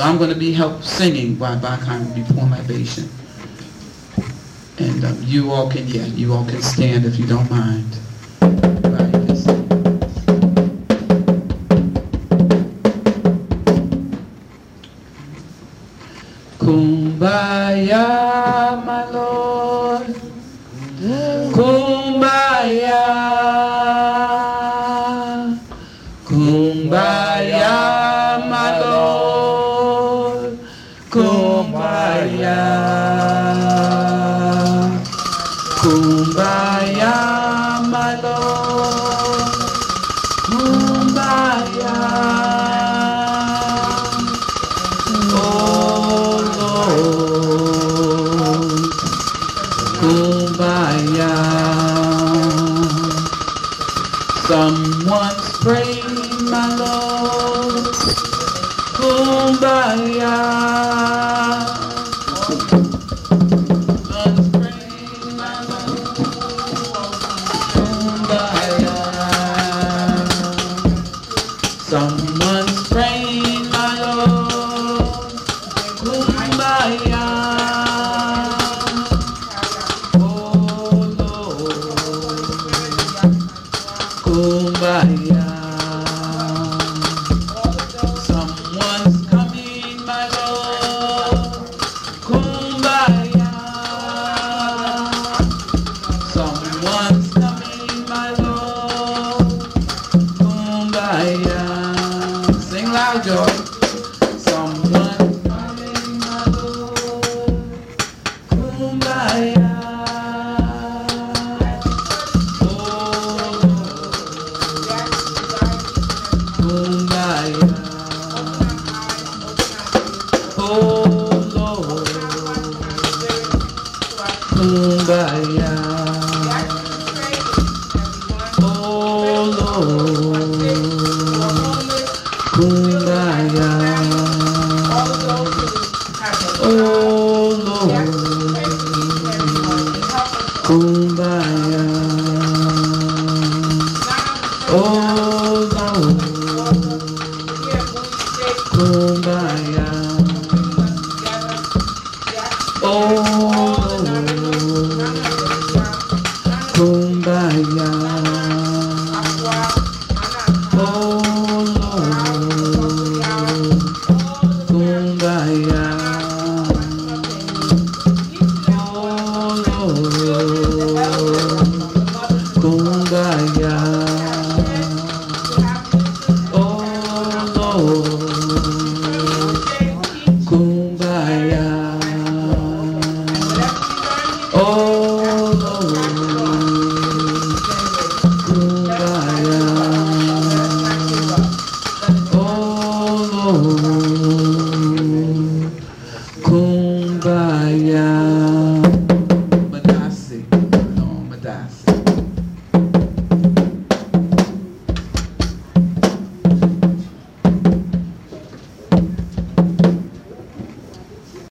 So I'm going to be help singing while Bakan will be pouring libation. And um, you all can, yeah, you all can stand if you don't mind. Kumbaya, my Lord. Kumbaya. Kumbaya, Kumbaya. Kumbaya, oh, my Lord. Kumbaya. Oh Kumbaya. Someone's praying, my Lord. Kumbaya. Praying, my Lord. Kumbaya. Oh Lord. Kumbaya. Oh, Lord. Kumbaya. Oh, Lord. Oh, Kumbaya. Kumbaya. Oh, Bawo. Kumbaya. Oh, Kumbaya. Oh, Kumbaya. Kumbaya. Oh.